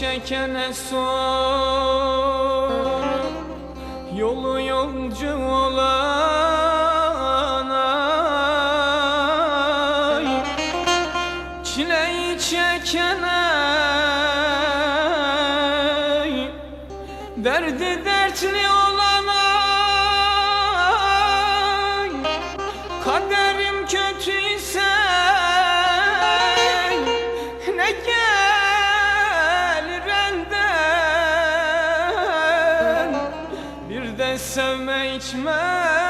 Çekene sor Yolu yolcu olana Çileyi çekene Derdi dertli olana Kaderim kötüyse somente mais.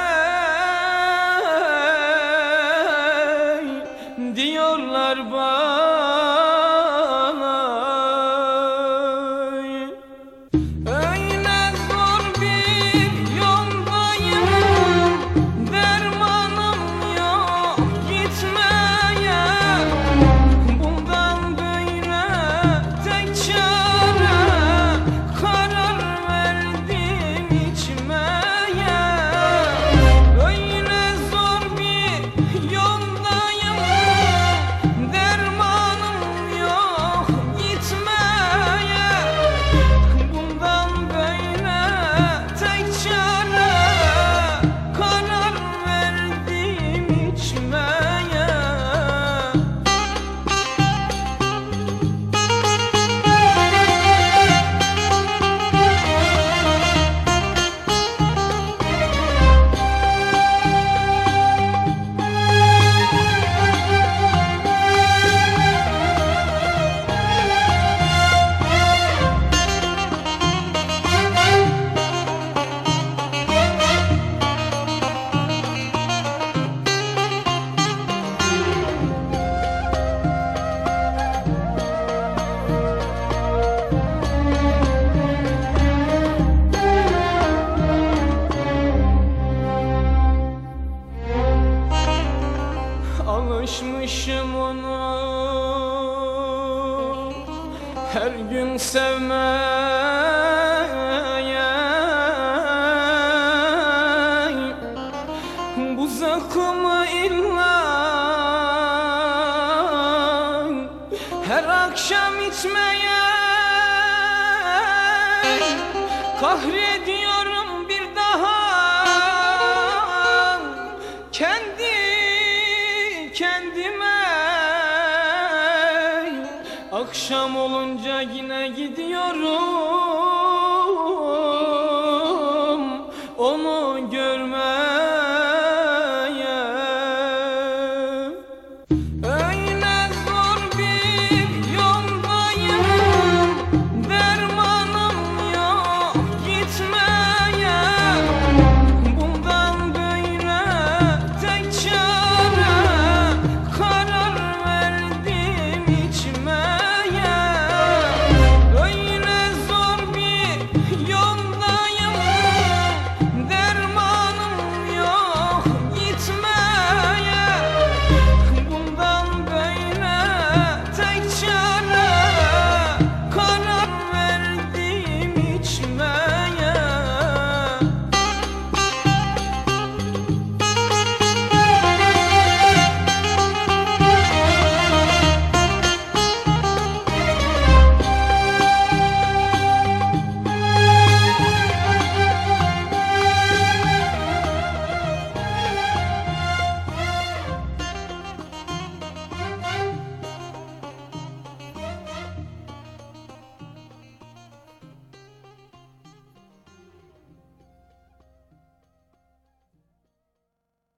beach. Alışmışım onu her gün sevmeye. Bu zakımı illa. Her akşam içmeye. Kahrediyorum Akşam olunca yine gidiyorum